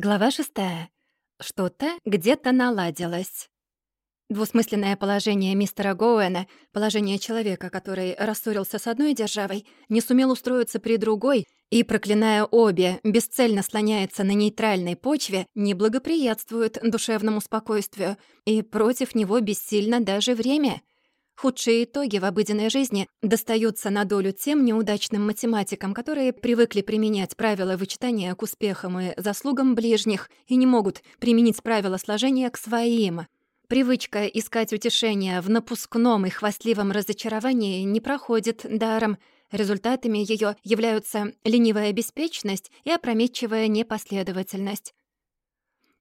Глава шестая. Что-то где-то наладилось. Двусмысленное положение мистера Гоуэна, положение человека, который рассорился с одной державой, не сумел устроиться при другой и, проклиная обе, бесцельно слоняется на нейтральной почве, не благоприятствует душевному спокойствию, и против него бессильно даже время — Худшие итоги в обыденной жизни достаются на долю тем неудачным математикам, которые привыкли применять правила вычитания к успехам и заслугам ближних и не могут применить правила сложения к своим. Привычка искать утешения в напускном и хвастливом разочаровании не проходит даром. Результатами ее являются ленивая беспечность и опрометчивая непоследовательность.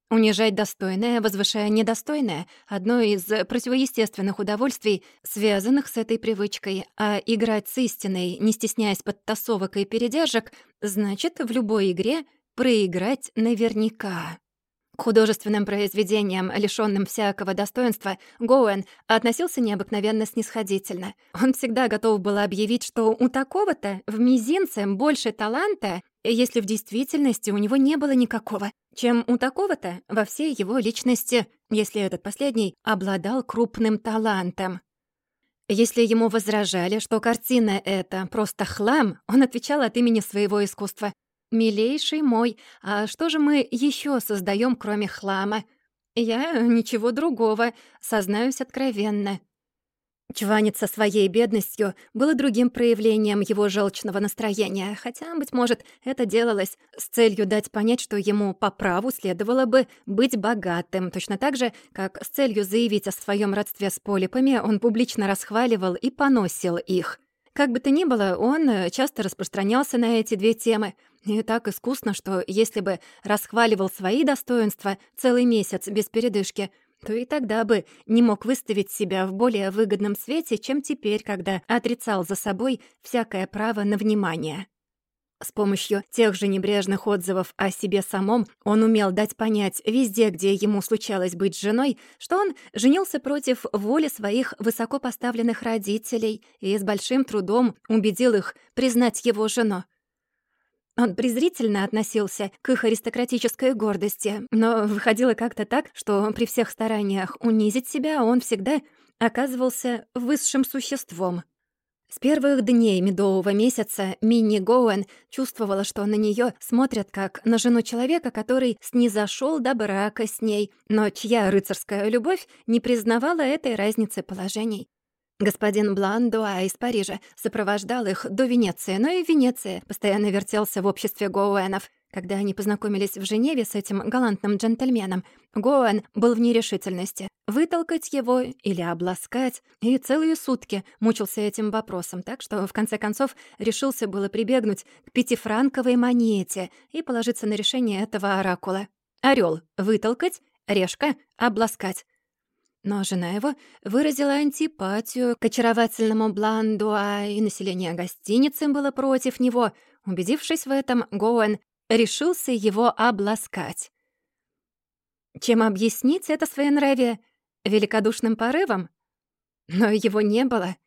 Унижать достойное, возвышая недостойное — одно из противоестественных удовольствий, связанных с этой привычкой, а играть с истиной, не стесняясь подтасовок и передержек, значит в любой игре проиграть наверняка. К художественным произведениям, лишённым всякого достоинства, Гоуэн относился необыкновенно снисходительно. Он всегда готов был объявить, что у такого-то в мизинце больше таланта, если в действительности у него не было никакого, чем у такого-то во всей его личности, если этот последний обладал крупным талантом. Если ему возражали, что картина эта просто хлам, он отвечал от имени своего искусства. «Милейший мой, а что же мы еще создаем, кроме хлама? Я ничего другого, сознаюсь откровенно». Чваниться своей бедностью было другим проявлением его желчного настроения, хотя, быть может, это делалось с целью дать понять, что ему по праву следовало бы быть богатым, точно так же, как с целью заявить о своем родстве с полипами он публично расхваливал и поносил их. Как бы то ни было, он часто распространялся на эти две темы, и так искусно, что если бы расхваливал свои достоинства целый месяц без передышки, то и тогда бы не мог выставить себя в более выгодном свете, чем теперь, когда отрицал за собой всякое право на внимание. С помощью тех же небрежных отзывов о себе самом он умел дать понять везде, где ему случалось быть женой, что он женился против воли своих высокопоставленных родителей и с большим трудом убедил их признать его жену. Он презрительно относился к их аристократической гордости, но выходило как-то так, что при всех стараниях унизить себя он всегда оказывался высшим существом. С первых дней медового месяца Минни Гоуэн чувствовала, что на нее смотрят как на жену человека, который снизошел до брака с ней, но чья рыцарская любовь не признавала этой разницы положений. Господин Бландуа из Парижа сопровождал их до Венеции, но и в Венеции постоянно вертелся в обществе Гоуэнов. Когда они познакомились в Женеве с этим галантным джентльменом, Гоуэн был в нерешительности — вытолкать его или обласкать, и целые сутки мучился этим вопросом, так что в конце концов решился было прибегнуть к пятифранковой монете и положиться на решение этого оракула. Орел вытолкать, решка — обласкать. Но жена его выразила антипатию к очаровательному Бландуа, и население гостиницы было против него. Убедившись в этом, Гоуэн решился его обласкать. Чем объяснить это своенравие? Великодушным порывом? Но его не было.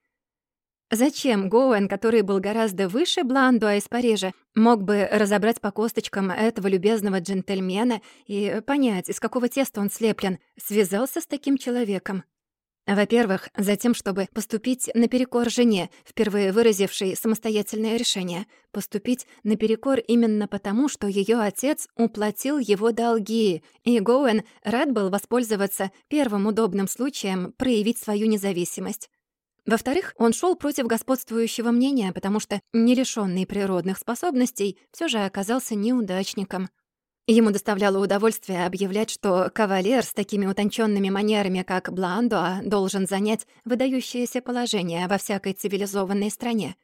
Зачем Гоуэн, который был гораздо выше Бландуа из Парижа, мог бы разобрать по косточкам этого любезного джентльмена и понять, из какого теста он слеплен, связался с таким человеком? Во-первых, за тем, чтобы поступить наперекор жене, впервые выразившей самостоятельное решение. Поступить наперекор именно потому, что ее отец уплатил его долги, и Гоуэн рад был воспользоваться первым удобным случаем проявить свою независимость. Во-вторых, он шел против господствующего мнения, потому что, не лишённый природных способностей, все же оказался неудачником. Ему доставляло удовольствие объявлять, что кавалер с такими утонченными манерами, как Бландуа, должен занять выдающееся положение во всякой цивилизованной стране.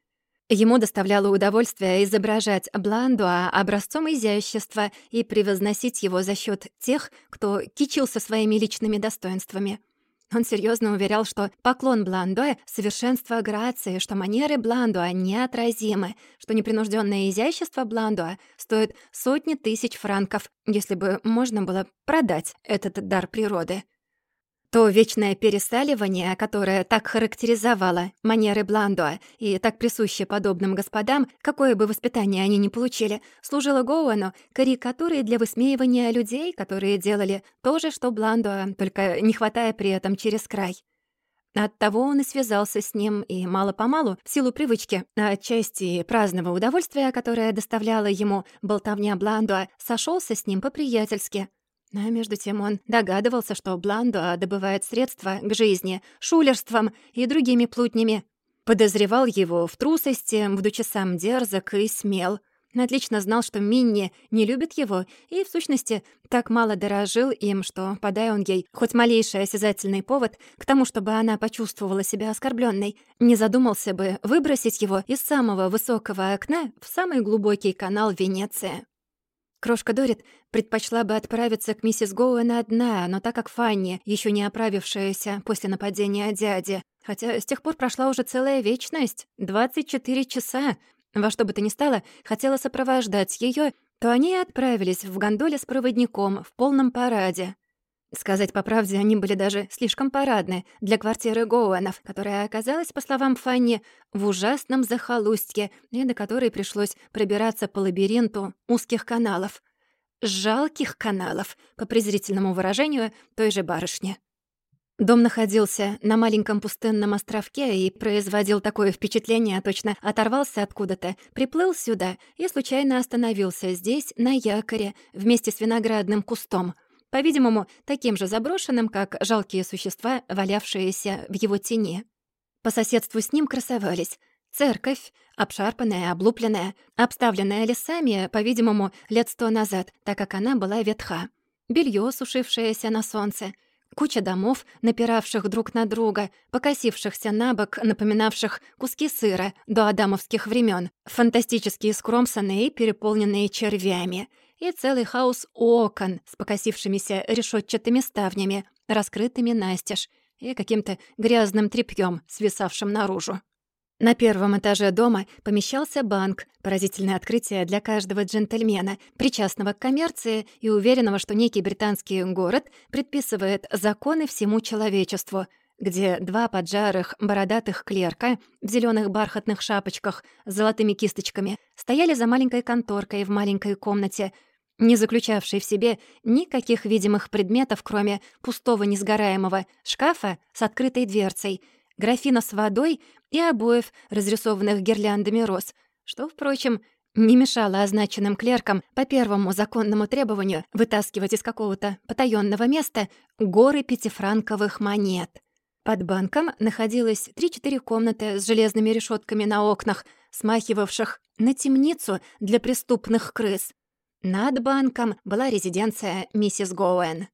Ему доставляло удовольствие изображать Бландуа образцом изящества и превозносить его за счет тех, кто кичился своими личными достоинствами — он серьезно уверял, что поклон Бландуэ — совершенство грации, что манеры Бландуа неотразимы, что непринужденное изящество Бландуа стоит сотни тысяч франков, если бы можно было продать этот дар природы. То вечное пересаливание, которое так характеризовало манеры Бландуа и так присуще подобным господам, какое бы воспитание они ни получили, служило Гоуэну карикатурой для высмеивания людей, которые делали то же, что Бландуа, только не хватая при этом через край. Оттого он и связался с ним, и мало-помалу, в силу привычки, а отчасти праздного удовольствия, которое доставляла ему болтовня Бландуа, сошелся с ним по-приятельски. А между тем он догадывался, что Бландуа добывает средства к жизни шулерством и другими плутнями. Подозревал его в трусости, будучи сам дерзок и смел — Отлично знал, что Минни не любит его, и, в сущности, так мало дорожил им, что, подай он ей хоть малейший осязательный повод к тому, чтобы она почувствовала себя оскорбленной, не задумался бы выбросить его из самого высокого окна в самый глубокий канал Венеции. Крошка Дорит предпочла бы отправиться к миссис Гоуэн одна, но так как Фанни, еще не оправившаяся после нападения дяди, хотя с тех пор прошла уже целая вечность, 24 часа, во что бы то ни стало, хотела сопровождать ее, то они и отправились в гондоле с проводником в полном параде. Сказать по правде, они были даже слишком парадны для квартиры Гоуэнов, которая оказалась, по словам Фанни, в ужасном захолустье, и до которой пришлось пробираться по лабиринту узких каналов. Жалких каналов, по презрительному выражению той же барышни. Дом находился на маленьком пустынном островке и производил такое впечатление, точно оторвался откуда-то, приплыл сюда и случайно остановился здесь, на якоре, вместе с виноградным кустом, по-видимому, таким же заброшенным, как жалкие существа, валявшиеся в его тени. По соседству с ним красовались церковь, обшарпанная, облупленная, обставленная лесами, по-видимому, лет сто назад, так как она была ветха, белье, сушившееся на солнце — Куча домов, напиравших друг на друга, покосившихся на бок, напоминавших куски сыра до адамовских времен, фантастически скромсанные переполненные червями, и целый хаос окон с покосившимися решетчатыми ставнями, раскрытыми настежь, и каким-то грязным тряпьем, свисавшим наружу. На первом этаже дома помещался банк, поразительное открытие для каждого джентльмена, причастного к коммерции и уверенного, что некий британский город предписывает законы всему человечеству, где два поджарых бородатых клерка в зеленых бархатных шапочках с золотыми кисточками стояли за маленькой конторкой в маленькой комнате, не заключавшей в себе никаких видимых предметов, кроме пустого несгораемого шкафа с открытой дверцей — графина с водой и обоев, разрисованных гирляндами роз, что, впрочем, не мешало означенным клеркам по первому законному требованию вытаскивать из какого-то потаённого места горы пятифранковых монет. Под банком находилось три-четыре комнаты с железными решетками на окнах, смахивавших на темницу для преступных крыс. Над банком была резиденция миссис Гоуэн.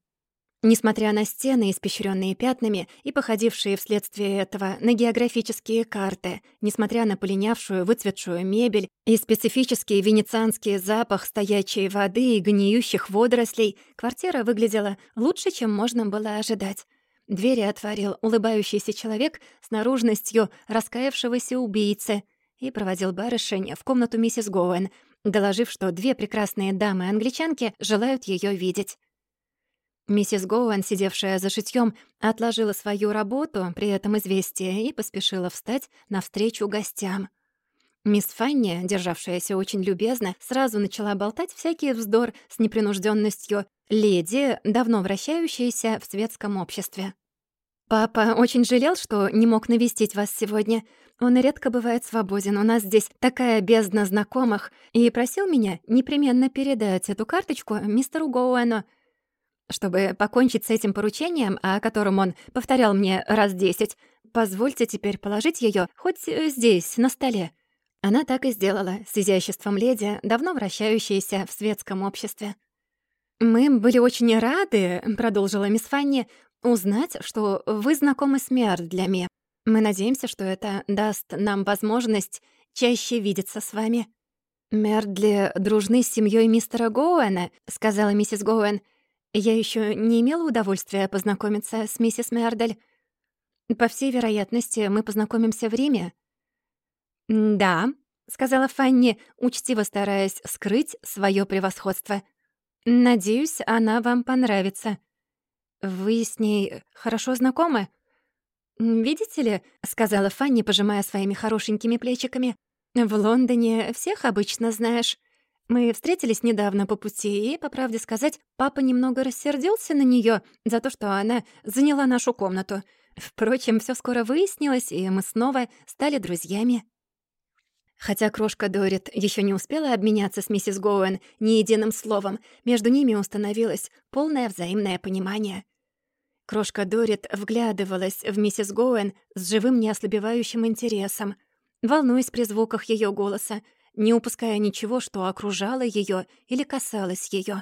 Несмотря на стены, испещренные пятнами и походившие вследствие этого на географические карты, несмотря на полинявшую, выцветшую мебель и специфический венецианский запах стоячей воды и гниющих водорослей, квартира выглядела лучше, чем можно было ожидать. Двери отворил улыбающийся человек с наружностью раскаявшегося убийцы и проводил барышень в комнату миссис Гоуэн, доложив, что две прекрасные дамы-англичанки желают ее видеть. Миссис Гоуэн, сидевшая за шитьём, отложила свою работу при этом известие и поспешила встать навстречу гостям. Мисс Фанни, державшаяся очень любезно, сразу начала болтать всякий вздор с непринужденностью леди, давно вращающейся в светском обществе. «Папа очень жалел, что не мог навестить вас сегодня. Он редко бывает свободен, у нас здесь такая бездна знакомых, и просил меня непременно передать эту карточку мистеру Гоуэну. Чтобы покончить с этим поручением, о котором он повторял мне раз десять, позвольте теперь положить ее хоть э, здесь, на столе». Она так и сделала, с изяществом леди, давно вращающейся в светском обществе. «Мы были очень рады», — продолжила мисс Фанни, «узнать, что вы знакомы с Мердлями. Мы надеемся, что это даст нам возможность чаще видеться с вами». «Мердли дружны с семьей мистера Гоуэна», — сказала миссис Гоуэн. Я еще не имела удовольствия познакомиться с миссис Мердель. По всей вероятности, мы познакомимся в Риме. «Да», — сказала Фанни, учтиво стараясь скрыть свое превосходство. «Надеюсь, она вам понравится». Вы с ней хорошо знакомы?» «Видите ли», — сказала Фанни, пожимая своими хорошенькими плечиками, «в Лондоне всех обычно знаешь. Мы встретились недавно по пути, и, по правде сказать, папа немного рассердился на неё за то, что она заняла нашу комнату. Впрочем, всё скоро выяснилось, и мы снова стали друзьями». Хотя крошка Дорит ещё не успела обменяться с миссис Гоуэн ни единым словом, между ними установилось полное взаимное понимание. Крошка Дорит вглядывалась в миссис Гоуэн с живым неослабевающим интересом, волнуясь при звуках её голоса, не упуская ничего, что окружало её или касалось её.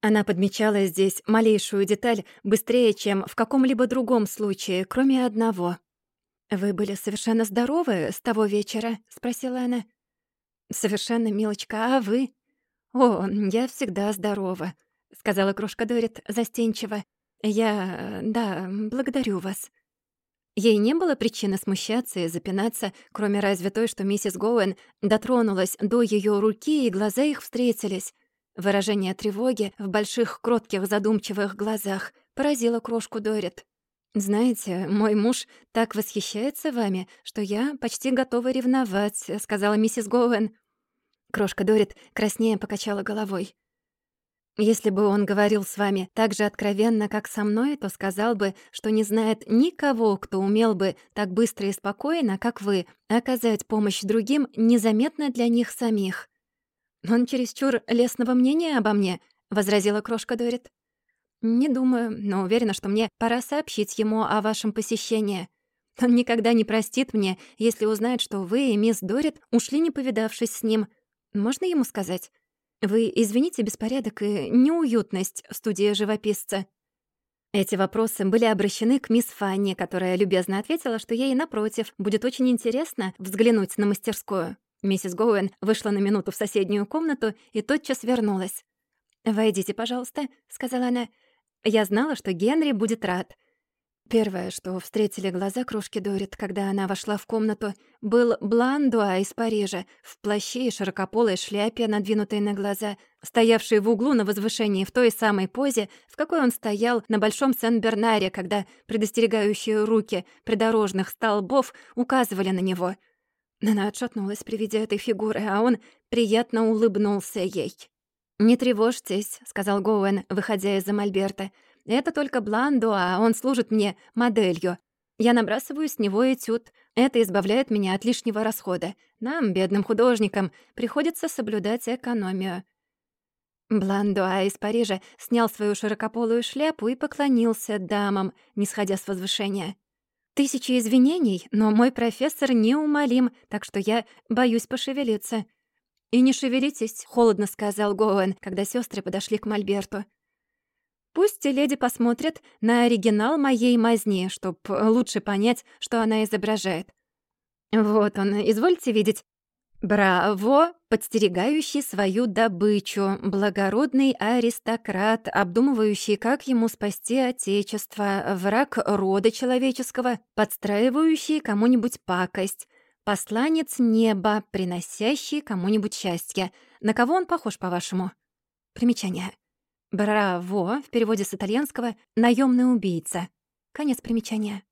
Она подмечала здесь малейшую деталь быстрее, чем в каком-либо другом случае, кроме одного. «Вы были совершенно здоровы с того вечера?» — спросила она. «Совершенно, милочка, а вы?» «О, я всегда здорова», — сказала крошка Дорит застенчиво. «Я... да, благодарю вас». Ей не было причины смущаться и запинаться, кроме разве той, что миссис Гоуэн дотронулась до её руки, и глаза их встретились. Выражение тревоги в больших, кротких, задумчивых глазах поразило крошку Дорит. «Знаете, мой муж так восхищается вами, что я почти готова ревновать», — сказала миссис Гоуэн. Крошка Дорит краснее покачала головой. Если бы он говорил с вами так же откровенно, как со мной, то сказал бы, что не знает никого, кто умел бы так быстро и спокойно, как вы, оказать помощь другим незаметно для них самих. «Он чересчур лестного мнения обо мне», — возразила крошка Дорит. «Не думаю, но уверена, что мне пора сообщить ему о вашем посещении. Он никогда не простит мне, если узнает, что вы и мисс Дорит ушли, не повидавшись с ним. Можно ему сказать?» Вы извините беспорядок и неуютность в студии живописца. Эти вопросы были обращены к мисс Фанни, которая любезно ответила, что ей, напротив, будет очень интересно взглянуть на мастерскую. Миссис Гоуэн вышла на минуту в соседнюю комнату и тотчас вернулась. «Войдите, пожалуйста», — сказала она. «Я знала, что Генри будет рад. Первое, что встретили глаза кружки Дорит, когда она вошла в комнату, был Бландуа из Парижа, в плаще и широкополой шляпе, надвинутой на глаза, стоявший в углу на возвышении в той самой позе, в какой он стоял на Большом Сен-Бернаре, когда предостерегающие руки придорожных столбов указывали на него. Она отшатнулась при виде этой фигуры, а он приятно улыбнулся ей. «Не тревожьтесь», — сказал Гоуэн, выходя из-за Мольберта, — это только Бландо, а он служит мне моделью. Я набрасываю с него этюд. Это избавляет меня от лишнего расхода. Нам, бедным художникам, приходится соблюдать экономию». Бландуа из Парижа снял свою широкополую шляпу и поклонился дамам, не сходя с возвышения. «Тысячи извинений, но мой профессор неумолим, так что я боюсь пошевелиться». «И не шевелитесь», — холодно сказал Гоуэн, когда сестры подошли к Мольберту. Пусть леди посмотрят на оригинал моей мазни, чтоб лучше понять, что она изображает. Вот он, извольте видеть. Браво, подстерегающий свою добычу, благородный аристократ, обдумывающий, как ему спасти отечество, враг рода человеческого, подстраивающий кому-нибудь пакость, посланец неба, приносящий кому-нибудь счастье. На кого он похож, по-вашему? Примечание. Браво, в переводе с итальянского «наемный убийца». Конец примечания.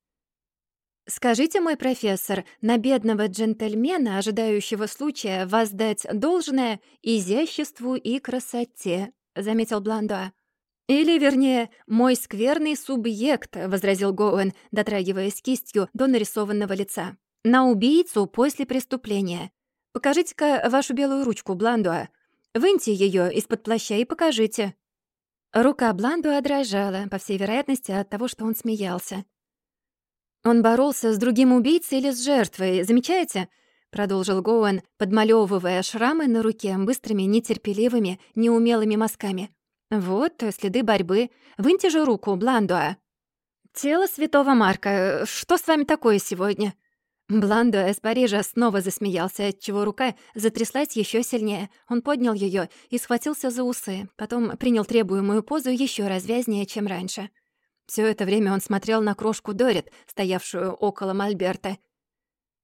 «Скажите, мой профессор, на бедного джентльмена, ожидающего случая воздать должное изяществу и красоте», — заметил Бландуа. «Или, вернее, мой скверный субъект», — возразил Гоуэн, дотрагиваясь кистью до нарисованного лица. «На убийцу после преступления. Покажите-ка вашу белую ручку, Бландуа. Выньте ее из-под плаща и покажите». Рука Бланду дрожала, по всей вероятности, от того, что он смеялся. «Он боролся с другим убийцей или с жертвой, замечаете?» — продолжил Гоуэн, подмалёвывая шрамы на руке быстрыми, нетерпеливыми, неумелыми мазками. «Вот следы борьбы. Выньте же руку, Бландуа». «Тело святого Марка. Что с вами такое сегодня?» Бландо из Парижа снова засмеялся, отчего рука затряслась еще сильнее. Он поднял ее и схватился за усы, потом принял требуемую позу еще развязнее, чем раньше. Все это время он смотрел на крошку Дорит, стоявшую около Мольберта.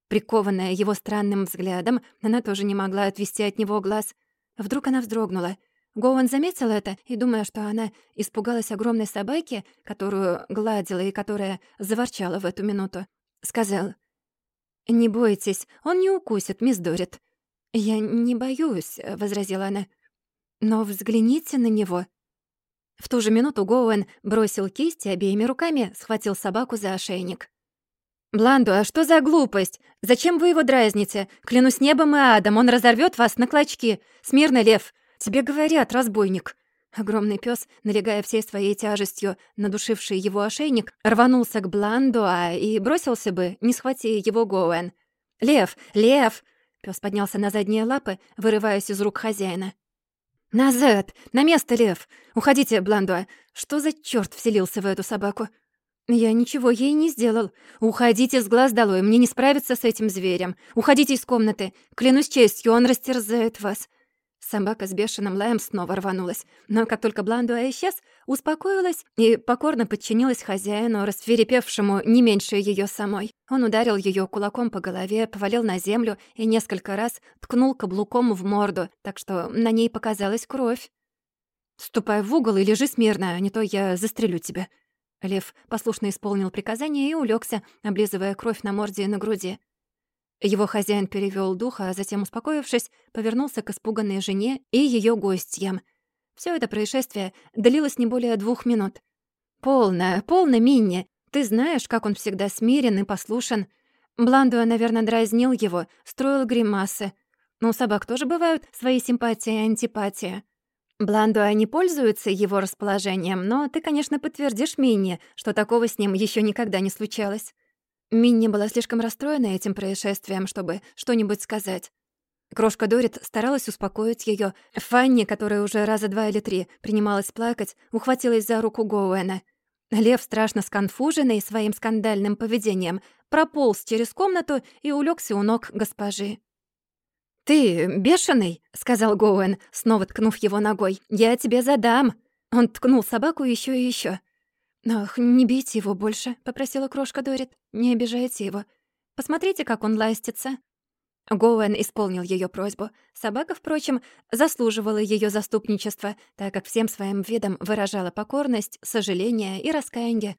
Прикованная его странным взглядом, она тоже не могла отвести от него глаз. Вдруг она вздрогнула. Гоуэн заметил это и, думая, что она испугалась огромной собаки, которую гладила и которая заворчала в эту минуту, сказал, «Не бойтесь, он не укусит, мисс Дорит». «Я не боюсь», — возразила она. «Но взгляните на него». В ту же минуту Гоуэн бросил кисть и обеими руками схватил собаку за ошейник. «Бланду, а что за глупость? Зачем вы его дразните? Клянусь небом и адом, он разорвет вас на клочки. Смирно, лев. Тебе говорят, разбойник». Огромный пес, налегая всей своей тяжестью, надушивший его ошейник, рванулся к Бландуа и бросился бы, не схвати его Гоуэн. «Лев! Лев!» Пес поднялся на задние лапы, вырываясь из рук хозяина. «Назад! На место, лев! Уходите, Бландуа! Что за черт вселился в эту собаку?» «Я ничего ей не сделал. Уходите с глаз долой, мне не справиться с этим зверем. Уходите из комнаты. Клянусь честью, он растерзает вас. Собака с бешеным лаем снова рванулась, но как только Бландуа исчез, успокоилась и покорно подчинилась хозяину, расферепевшему не меньше ее самой. Он ударил ее кулаком по голове, повалил на землю и несколько раз ткнул каблуком в морду, так что на ней показалась кровь. «Ступай в угол и лежи смирно, а не то я застрелю тебя». Лев послушно исполнил приказание и улегся, облизывая кровь на морде и на груди. Его хозяин перевёл дух, а затем, успокоившись, повернулся к испуганной жене и её гостьям. Всё это происшествие длилось не более двух минут. «Полно, полно, Минни! Ты знаешь, как он всегда смирен и послушен. Бландуа, наверное, дразнил его, строил гримасы. Но у собак тоже бывают свои симпатии и антипатии. Бландуа не пользуется его расположением, но ты, конечно, подтвердишь Минни, что такого с ним ещё никогда не случалось». Минни была слишком расстроена этим происшествием, чтобы что-нибудь сказать. Крошка Дорит старалась успокоить её. Фанни, которая уже раза два или три принималась плакать, ухватилась за руку Гоуэна. Лев, страшно сконфуженный своим скандальным поведением, прополз через комнату и улегся у ног госпожи. «Ты бешеный?» — сказал Гоуэн, снова ткнув его ногой. «Я тебе задам!» Он ткнул собаку еще и еще. «Ах, не бейте его больше», — попросила крошка Дорит. «Не обижайте его. Посмотрите, как он ластится». Гоуэн исполнил ее просьбу. Собака, впрочем, заслуживала ее заступничества, так как всем своим видом выражала покорность, сожаление и раскаяние.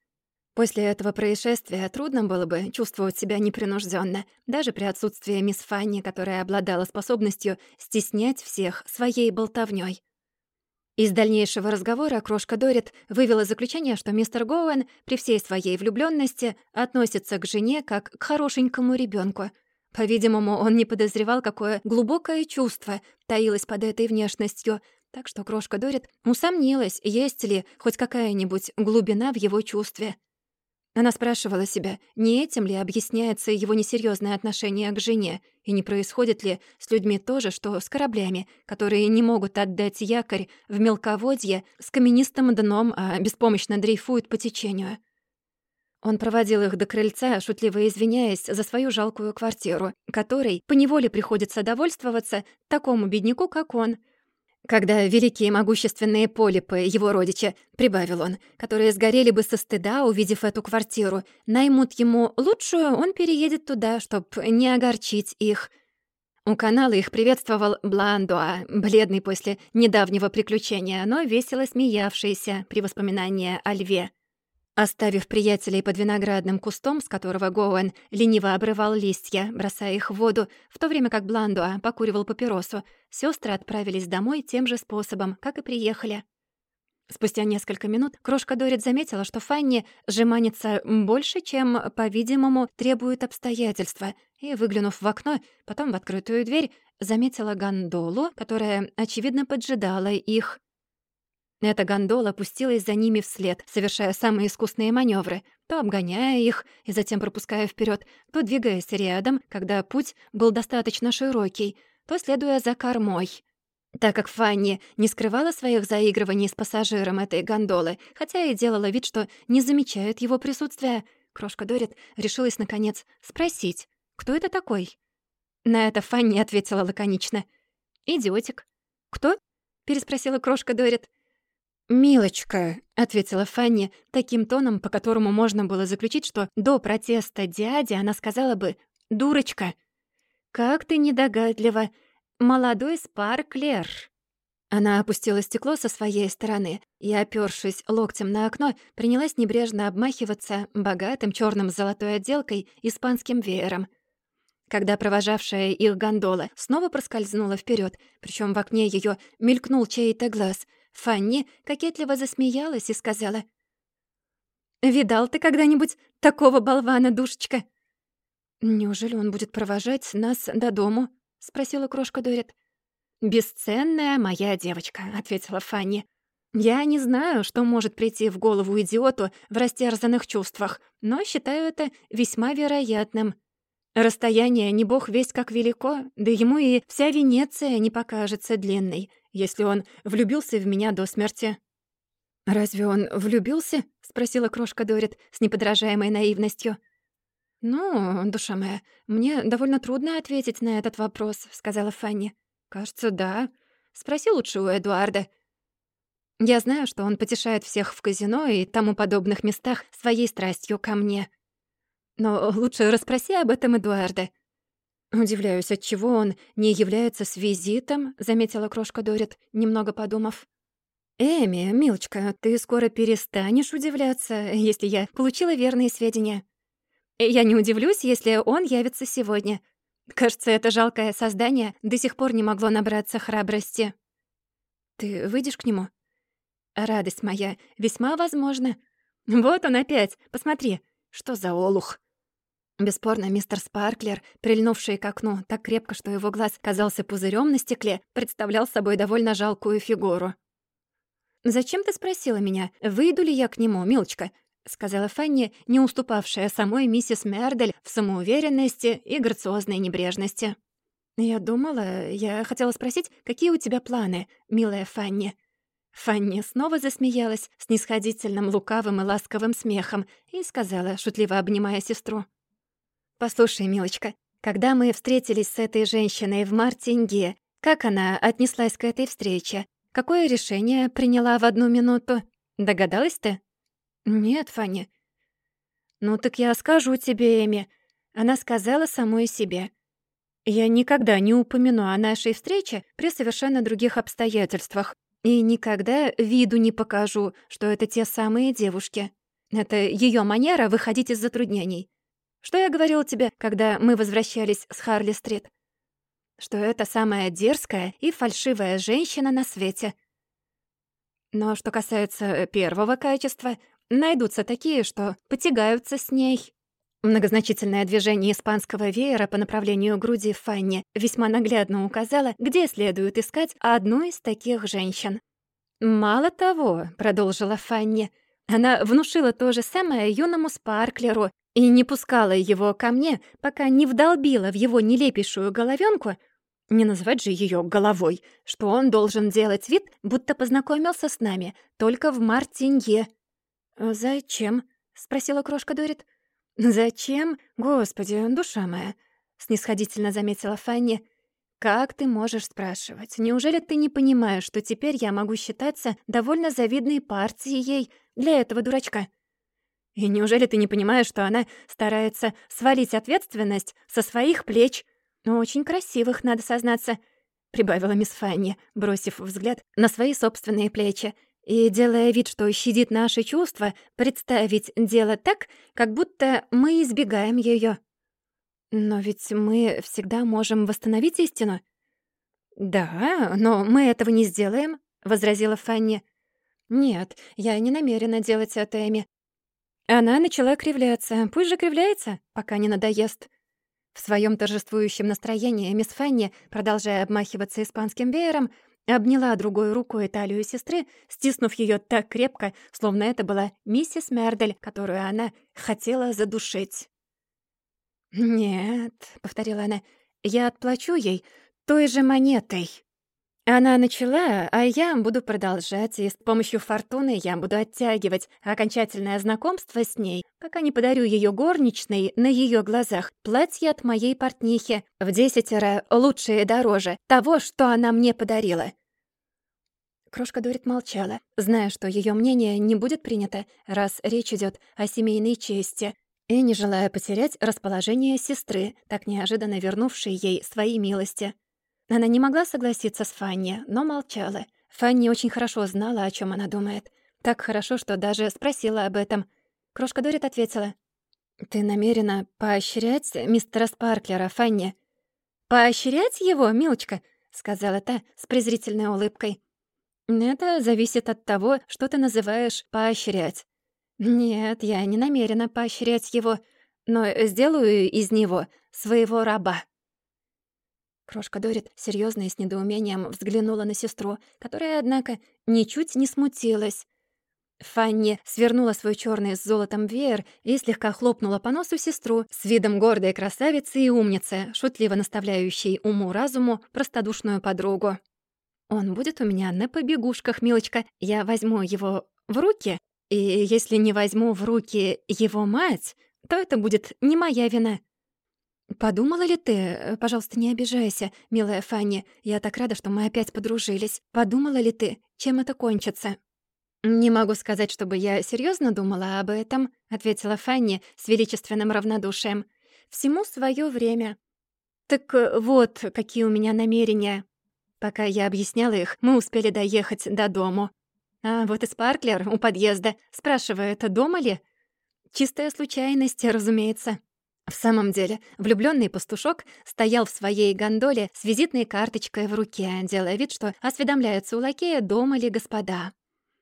После этого происшествия трудно было бы чувствовать себя непринужденно, даже при отсутствии мисс Фанни, которая обладала способностью стеснять всех своей болтовней. Из дальнейшего разговора крошка Дорит вывела заключение, что мистер Гоуэн при всей своей влюблённости относится к жене как к хорошенькому ребёнку. По-видимому, он не подозревал, какое глубокое чувство таилось под этой внешностью, так что крошка Дорит усомнилась, есть ли хоть какая-нибудь глубина в его чувстве. Она спрашивала себя, не этим ли объясняется его несерьезное отношение к жене, и не происходит ли с людьми то же, что с кораблями, которые не могут отдать якорь в мелководье с каменистым дном, а беспомощно дрейфуют по течению. Он проводил их до крыльца, шутливо извиняясь за свою жалкую квартиру, которой поневоле приходится довольствоваться такому бедняку, как он — когда великие могущественные полипы, его родича, прибавил он, которые сгорели бы со стыда, увидев эту квартиру, наймут ему лучшую, он переедет туда, чтоб не огорчить их. У канала их приветствовал Бландуа, бледный после недавнего приключения, но весело смеявшийся при воспоминании о льве. Оставив приятелей под виноградным кустом, с которого Гоуэн лениво обрывал листья, бросая их в воду, в то время как Бландуа покуривал папиросу, сестры отправились домой тем же способом, как и приехали. Спустя несколько минут крошка Дорит заметила, что Фанни жеманится больше, чем, по-видимому, требуют обстоятельства, и, выглянув в окно, потом в открытую дверь, заметила гондолу, которая, очевидно, поджидала их. Эта гондола опустилась за ними вслед, совершая самые искусные маневры, то обгоняя их и затем пропуская вперед, то двигаясь рядом, когда путь был достаточно широкий, то следуя за кормой. Так как Фанни не скрывала своих заигрываний с пассажиром этой гондолы, хотя и делала вид, что не замечает его присутствия, крошка Дорит решилась, наконец, спросить, кто это такой? На это Фанни ответила лаконично. «Идиотик». «Кто?» — переспросила крошка Дорит. «Милочка», — ответила Фанни таким тоном, по которому можно было заключить, что до протеста дяди она сказала бы «дурочка». «Как ты недогадлива! Молодой Спарклер!» Она опустила стекло со своей стороны и, опёршись локтем на окно, принялась небрежно обмахиваться богатым чёрным с золотой отделкой испанским веером. Когда провожавшая их гондола снова проскользнула вперёд, причём в окне её мелькнул чей-то глаз, Фанни кокетливо засмеялась и сказала — Видал ты когда-нибудь такого болвана, душечка?» «Неужели он будет провожать нас до дому?» — спросила крошка Дорит. «Бесценная моя девочка», — ответила Фанни. «Я не знаю, что может прийти в голову идиоту в растерзанных чувствах, но считаю это весьма вероятным. Расстояние не бог весть как велико, да ему и вся Венеция не покажется длинной, если он влюбился в меня до смерти». «Разве он влюбился?» — спросила крошка Дорит с неподражаемой наивностью. «Ну, душа моя, мне довольно трудно ответить на этот вопрос», — сказала Фанни. «Кажется, да. Спроси лучше у Эдуарда. Я знаю, что он потешает всех в казино и тому подобных местах своей страстью ко мне. Но лучше расспроси об этом Эдуарда». «Удивляюсь, отчего он не является с визитом», — заметила крошка Дорит, немного подумав. «Эми, милочка, ты скоро перестанешь удивляться, если я получила верные сведения. Я не удивлюсь, если он явится сегодня. Кажется, это жалкое создание до сих пор не могло набраться храбрости. Ты выйдешь к нему? Радость моя, весьма возможно. Вот он опять, посмотри, что за олух!» Бесспорно, мистер Спарклер, прильнувший к окну так крепко, что его глаз казался пузырем на стекле, представлял собой довольно жалкую фигуру. «Зачем ты спросила меня, выйду ли я к нему, милочка?» — сказала Фанни, не уступавшая самой миссис Мердель в самоуверенности и грациозной небрежности. «Я думала, я хотела спросить, какие у тебя планы, милая Фанни?» Фанни снова засмеялась с нисходительным, лукавым и ласковым смехом и сказала, шутливо обнимая сестру. «Послушай, милочка, когда мы встретились с этой женщиной в Мартинге, как она отнеслась к этой встрече? Какое решение приняла в одну минуту? Догадалась ты? Нет, Фанни. Ну так я скажу тебе, Эми. Она сказала самой себе. Я никогда не упомяну о нашей встрече при совершенно других обстоятельствах и никогда виду не покажу, что это те самые девушки. Это ее манера выходить из затруднений. Что я говорил тебе, когда мы возвращались с Харли-стрит? что это самая дерзкая и фальшивая женщина на свете. Но что касается э, первого качества, найдутся такие, что потягаются с ней. Многозначительное движение испанского веера по направлению груди Фанни весьма наглядно указало, где следует искать одну из таких женщин. «Мало того», — продолжила Фанни, — она внушила то же самое юному Спарклеру и не пускала его ко мне, пока не вдолбила в его нелепейшую головенку, не называть же ее головой, что он должен делать вид, будто познакомился с нами, только в Мартинье. «Зачем?» — спросила крошка Дорит. «Зачем? Господи, душа моя!» — снисходительно заметила Фанни. «Как ты можешь спрашивать? Неужели ты не понимаешь, что теперь я могу считаться довольно завидной партией для этого дурачка?» И неужели ты не понимаешь, что она старается свалить ответственность со своих плеч? Очень красивых, надо сознаться, прибавила мисс Фанни, бросив взгляд на свои собственные плечи и делая вид, что щадит наши чувства, представить дело так, как будто мы избегаем ее. Но ведь мы всегда можем восстановить истину. Да, но мы этого не сделаем, возразила Фанни. Нет, я не намерена делать это, Эми. Она начала кривляться. Пусть же кривляется, пока не надоест. В своем торжествующем настроении мисс Фанни, продолжая обмахиваться испанским веером, обняла другой рукой талию сестры, стиснув ее так крепко, словно это была миссис Мердель, которую она хотела задушить. «Нет», — повторила она, — «я отплачу ей той же монетой». Она начала, а я буду продолжать, и с помощью фортуны я буду оттягивать окончательное знакомство с ней, пока не подарю ее горничной на ее глазах платье от моей портнихи в десятеро лучше и дороже того, что она мне подарила. Крошка Дорит молчала, зная, что ее мнение не будет принято, раз речь идет о семейной чести, и не желая потерять расположение сестры, так неожиданно вернувшей ей свои милости. Она не могла согласиться с Фанни, но молчала, Фанни очень хорошо знала, о чем она думает. Так хорошо, что даже спросила об этом. Крошка Дорит ответила. «Ты намерена поощрять мистера Спарклера, Фанни?» «Поощрять его, милочка?» — сказала та с презрительной улыбкой. «Это зависит от того, что ты называешь «поощрять». Нет, я не намерена поощрять его, но сделаю из него своего раба». Крошка Дорит серьезно и с недоумением взглянула на сестру, которая, однако, ничуть не смутилась. Фанни свернула свой черный с золотом веер и слегка хлопнула по носу сестру с видом гордой красавицы и умницы, шутливо наставляющей уму-разуму простодушную подругу. «Он будет у меня на побегушках, милочка. Я возьму его в руки, и если не возьму в руки его мать, то это будет не моя вина». «Подумала ли ты, пожалуйста, не обижайся, милая Фанни, я так рада, что мы опять подружились. Подумала ли ты, чем это кончится?» «Не могу сказать, чтобы я серьезно думала об этом», — ответила Фанни с величественным равнодушием. «Всему свое время». «Так э, вот, какие у меня намерения». Пока я объясняла их, мы успели доехать до дому. А вот и Спарклер у подъезда спрашивает, дома ли? Чистая случайность, разумеется. В самом деле, влюблённый пастушок стоял в своей гондоле с визитной карточкой в руке, делая вид, что осведомляется у лакея, дома ли господа.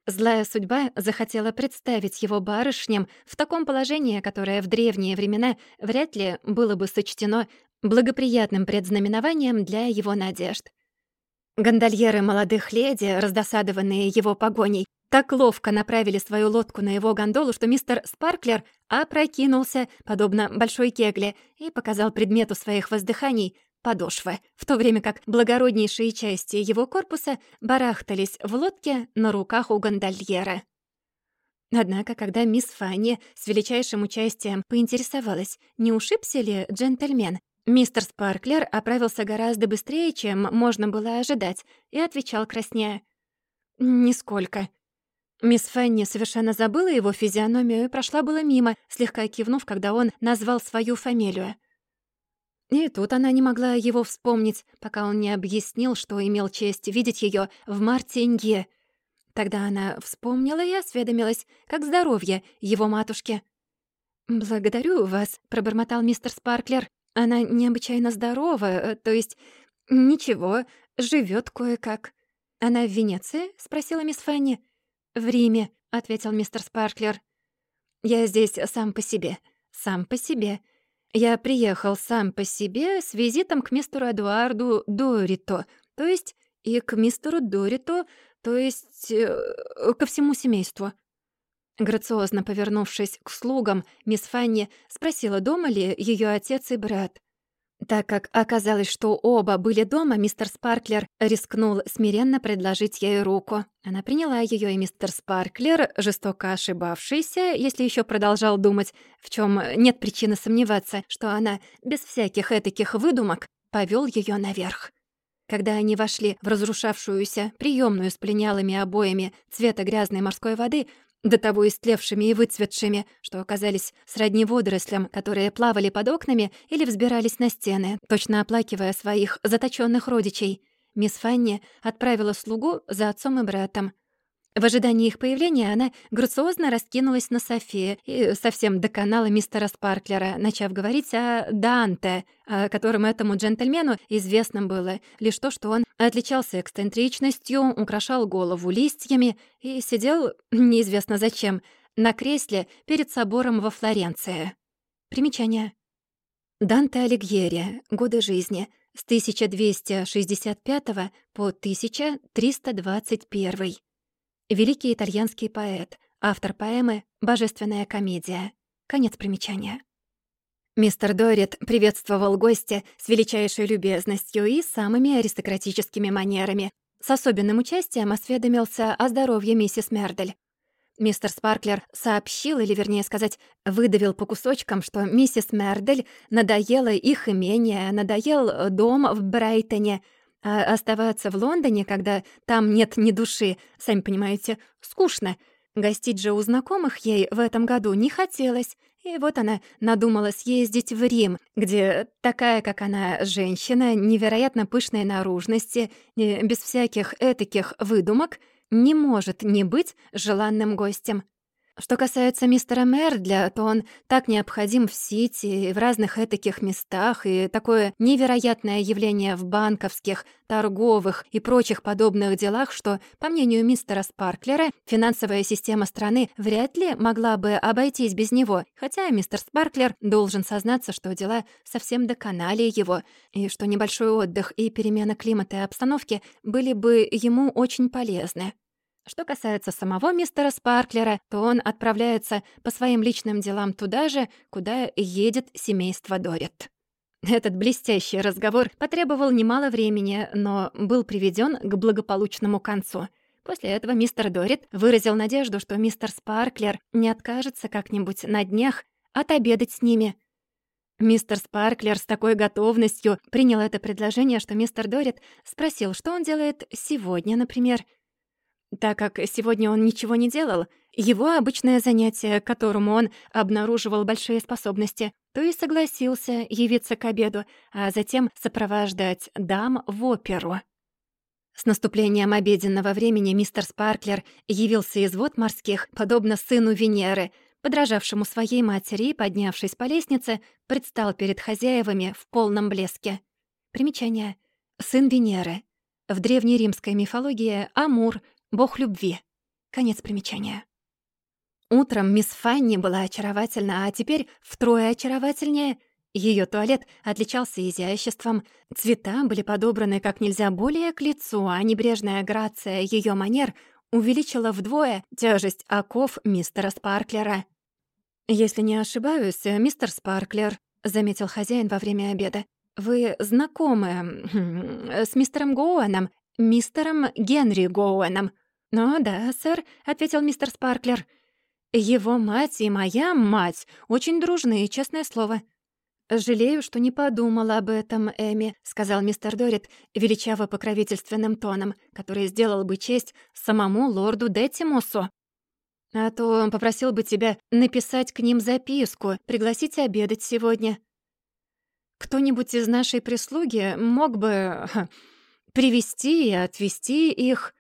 Злая судьба захотела представить его барышням в таком положении, которое в древние времена вряд ли было бы сочтено благоприятным предзнаменованием для его надежд. Гондольеры молодых леди, раздосадованные его погоней, так ловко направили свою лодку на его гондолу, что мистер Спарклер опрокинулся, подобно большой кегле, и показал предмету своих воздыханий подошвы, в то время как благороднейшие части его корпуса барахтались в лодке на руках у гондольера. Однако, когда мисс Фанни с величайшим участием поинтересовалась, не ушибся ли джентльмен, мистер Спарклер оправился гораздо быстрее, чем можно было ожидать, и отвечал краснея. «Нисколько». Мисс Фанни совершенно забыла его физиономию и прошла было мимо, слегка кивнув, когда он назвал свою фамилию. И тут она не могла его вспомнить, пока он не объяснил, что имел честь видеть ее в Мартинье. Тогда она вспомнила и осведомилась, как здоровье его матушки. «Благодарю вас», — пробормотал мистер Спарклер. «Она необычайно здорова, э, то есть ничего, живет кое-как». «Она в Венеции?» — спросила мисс Фанни. «В Риме», — ответил мистер Спарклер. «Я здесь сам по себе, сам по себе». Я приехал сам по себе с визитом к мистеру Эдуарду Дорито, то есть и к мистеру Дорито, то есть э, ко всему семейству». Грациозно повернувшись к слугам, мисс Фанни спросила, дома ли ее отец и брат. Так как оказалось, что оба были дома, мистер Спарклер рискнул смиренно предложить ей руку. Она приняла ее, и мистер Спарклер, жестоко ошибавшийся, если еще продолжал думать, в чем нет причины сомневаться, что она без всяких этаких выдумок повел ее наверх. Когда они вошли в разрушавшуюся приемную с пленялыми обоями цвета грязной морской воды, до того истлевшими и выцветшими, что оказались сродни водорослям, которые плавали под окнами или взбирались на стены, точно оплакивая своих заточенных родичей. Мисс Фанни отправила слугу за отцом и братом. В ожидании их появления она грациозно раскинулась на софе и совсем доконала мистера Спарклера, начав говорить о Данте, о котором этому джентльмену известно было лишь то, что он отличался эксцентричностью, украшал голову листьями и сидел, неизвестно зачем, на кресле перед собором во Флоренции. Примечание. Данте Алигьери. Годы жизни. С 1265 по 1321. Великий итальянский поэт, автор поэмы «Божественная комедия». Конец примечания. Мистер Дорит приветствовал гостя с величайшей любезностью и самыми аристократическими манерами. С особенным участием осведомился о здоровье миссис Мердель. Мистер Спарклер сообщил, или вернее сказать, выдавил по кусочкам, что миссис Мердель надоело их имение, надоел дом в Брайтоне — а оставаться в Лондоне, когда там нет ни души, сами понимаете, скучно. Гостить же у знакомых ей в этом году не хотелось, и вот она надумала съездить в Рим, где такая, как она, женщина, невероятно пышной наружности, без всяких этаких выдумок, не может не быть желанным гостем. Что касается мистера Мердля, то он так необходим в Сити и в разных этаких местах, и такое невероятное явление в банковских, торговых и прочих подобных делах, что, по мнению мистера Спарклера, финансовая система страны вряд ли могла бы обойтись без него, хотя мистер Спарклер должен сознаться, что дела совсем доконали его, и что небольшой отдых и перемена климата и обстановки были бы ему очень полезны. Что касается самого мистера Спарклера, то он отправляется по своим личным делам туда же, куда едет семейство Дорит. Этот блестящий разговор потребовал немало времени, но был приведен к благополучному концу. После этого мистер Дорит выразил надежду, что мистер Спарклер не откажется как-нибудь на днях отобедать с ними. Мистер Спарклер с такой готовностью принял это предложение, что мистер Дорит спросил, что он делает сегодня, например. Так как сегодня он ничего не делал, его обычное занятие, к которому он обнаруживал большие способности, то и согласился явиться к обеду, а затем сопровождать дам в оперу. С наступлением обеденного времени мистер Спарклер явился из вод морских, подобно сыну Венеры, подражавшему своей матери и, поднявшись по лестнице, предстал перед хозяевами в полном блеске. Примечание. Сын Венеры. В древнеримской мифологии Амур — бог любви. Конец примечания. Утром мисс Фанни была очаровательна, а теперь втрое очаровательнее. Ее туалет отличался изяществом, цвета были подобраны как нельзя более к лицу, а небрежная грация ее манер увеличила вдвое тяжесть оков мистера Спарклера. «Если не ошибаюсь, мистер Спарклер», — заметил хозяин во время обеда, «вы знакомы хм, с мистером Гоуэном, мистером Генри Гоуэном?» «Ну да, сэр», — ответил мистер Спарклер. «Его мать и моя мать очень дружны, честное слово». «Жалею, что не подумала об этом, Эми», — сказал мистер Дорит величаво-покровительственным тоном, который сделал бы честь самому лорду Детимусу. «А то он попросил бы тебя написать к ним записку, пригласить обедать сегодня. Кто-нибудь из нашей прислуги мог бы привести и отвезти их...»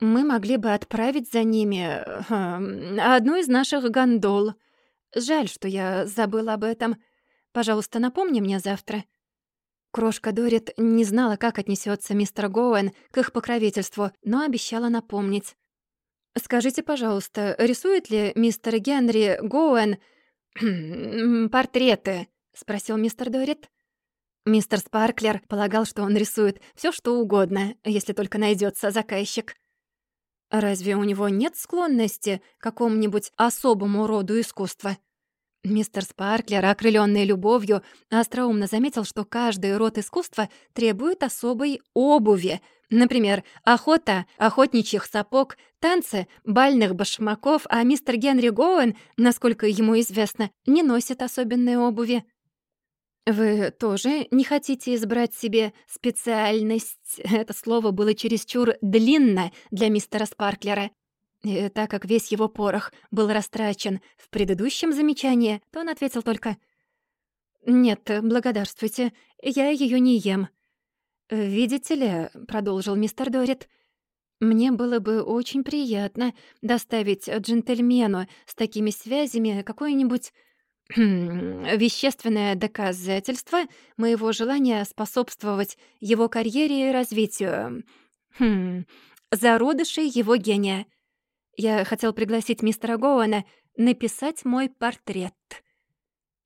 Мы могли бы отправить за ними э, одну из наших гондол. Жаль, что я забыла об этом. Пожалуйста, напомни мне завтра». Крошка Дорит не знала, как отнесется мистер Гоуэн к их покровительству, но обещала напомнить. «Скажите, пожалуйста, рисует ли мистер Генри Гоуэн портреты?» — спросил мистер Дорит. Мистер Спарклер полагал, что он рисует все, что угодно, если только найдется заказчик. Разве у него нет склонности к какому-нибудь особому роду искусства? Мистер Спарклер, окрылённый любовью, остроумно заметил, что каждый род искусства требует особой обуви. Например, охота охотничьих сапог, танцы бальных башмаков, а мистер Генри Гоуэн, насколько ему известно, не носит особенной обуви. «Вы тоже не хотите избрать себе специальность?» Это слово было чересчур длинно для мистера Спарклера. И так как весь его порох был растрачен в предыдущем замечании, то он ответил только «Нет, благодарствуйте, я ее не ем». «Видите ли», — продолжил мистер Дорит, «мне было бы очень приятно доставить джентльмену с такими связями какой-нибудь вещественное доказательство моего желания способствовать его карьере и развитию. Хм, зародышей его гения. Я хотел пригласить мистера Гоуэна написать мой портрет.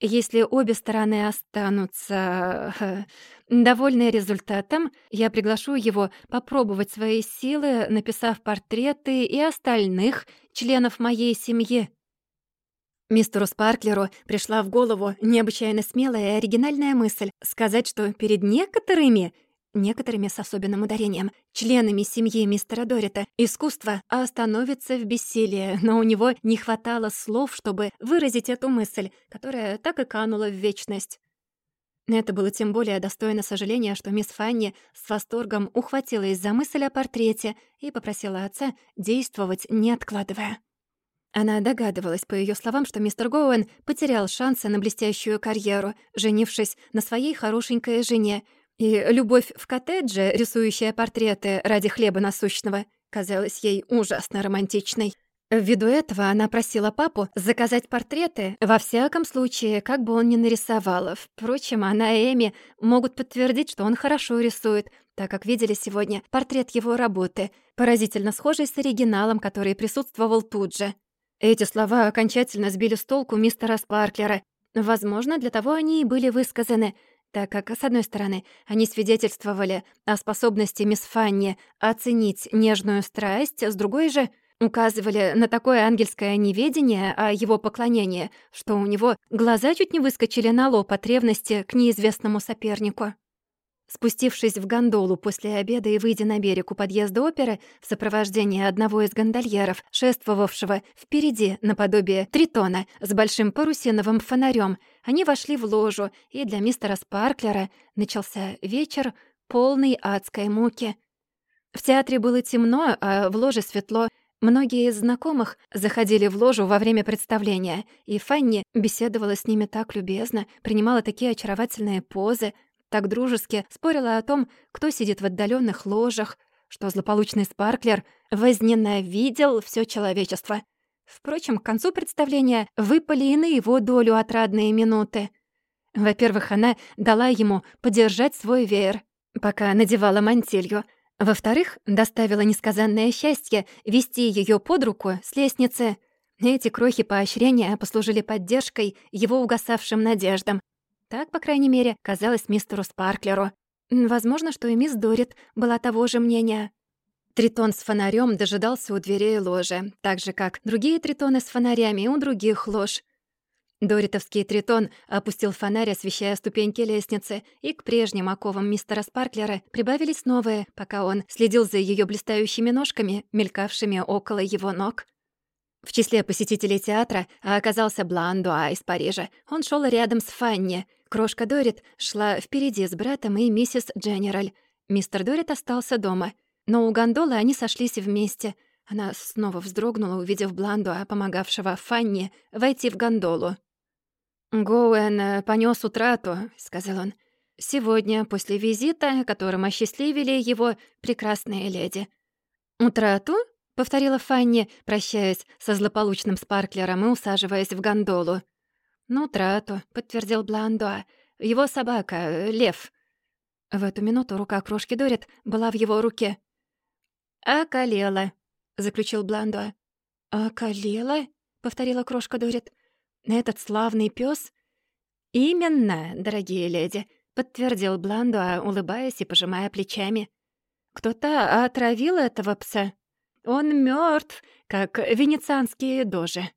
Если обе стороны останутся довольны результатом, я приглашу его попробовать свои силы, написав портреты и остальных членов моей семьи. Мистеру Спарклеру пришла в голову необычайно смелая и оригинальная мысль сказать, что перед некоторыми, некоторыми с особенным ударением, членами семьи мистера Дорита искусство остановится в бессилии, но у него не хватало слов, чтобы выразить эту мысль, которая так и канула в вечность. Это было тем более достойно сожаления, что мисс Фанни с восторгом ухватилась за мысль о портрете и попросила отца действовать, не откладывая. Она догадывалась, по ее словам, что мистер Гоуэн потерял шансы на блестящую карьеру, женившись на своей хорошенькой жене, и любовь в коттедже, рисующая портреты ради хлеба насущного, казалась ей ужасно романтичной. Ввиду этого она просила папу заказать портреты, во всяком случае, как бы он ни нарисовал. Впрочем, она и Эми могут подтвердить, что он хорошо рисует, так как видели сегодня портрет его работы, поразительно схожий с оригиналом, который присутствовал тут же. Эти слова окончательно сбили с толку мистера Спарклера. Возможно, для того они и были высказаны, так как, с одной стороны, они свидетельствовали о способности мисс Фанни оценить нежную страсть, с другой же — указывали на такое ангельское неведение о его поклонении, что у него глаза чуть не выскочили на лоб от ревности к неизвестному сопернику. Спустившись в гондолу после обеда и выйдя на берег у подъезда оперы в сопровождении одного из гондольеров, шествовавшего впереди наподобие тритона с большим парусиновым фонарем, они вошли в ложу, и для мистера Спарклера начался вечер полный адской муки. В театре было темно, а в ложе светло, Многие из знакомых заходили в ложу во время представления, и Фанни беседовала с ними так любезно, принимала такие очаровательные позы, так дружески спорила о том, кто сидит в отдаленных ложах, что злополучный Спарклер возненавидел все человечество. Впрочем, к концу представления выпали и на его долю отрадные минуты. Во-первых, она дала ему подержать свой веер, пока надевала мантилью — во-вторых, доставило несказанное счастье вести ее под руку с лестницы. Эти крохи поощрения послужили поддержкой его угасавшим надеждам. Так, по крайней мере, казалось мистеру Спарклеру. Возможно, что и мисс Дорит была того же мнения. Тритон с фонарем дожидался у дверей ложи, так же, как другие тритоны с фонарями у других лож. Доритовский тритон опустил фонарь, освещая ступеньки лестницы, и к прежним оковам мистера Спарклера прибавились новые, пока он следил за ее блистающими ножками, мелькавшими около его ног. В числе посетителей театра оказался Бландуа из Парижа. Он шел рядом с Фанни. Крошка Дорит шла впереди с братом и миссис Дженераль. Мистер Дорит остался дома. Но у гондолы они сошлись вместе. Она снова вздрогнула, увидев Бландуа, помогавшего Фанни, войти в гондолу. «Гоуэн э, понёс утрату», — сказал он. «Сегодня, после визита, которым осчастливили его прекрасные леди». «Утрату?» — повторила Фанни, прощаясь со злополучным Спарклером и усаживаясь в гондолу. «Ну, утрату», — подтвердил Бландуа. «Его собака, э, лев». В эту минуту рука крошки Дорит была в его руке. «Околела», — заключил Бландуа. «Околела?» — повторила крошка Дорит. Этот славный пес? «Именно, дорогие леди», — подтвердил Бландуа, улыбаясь и пожимая плечами. «Кто-то отравил этого пса. Он мертв, как венецианские дожи».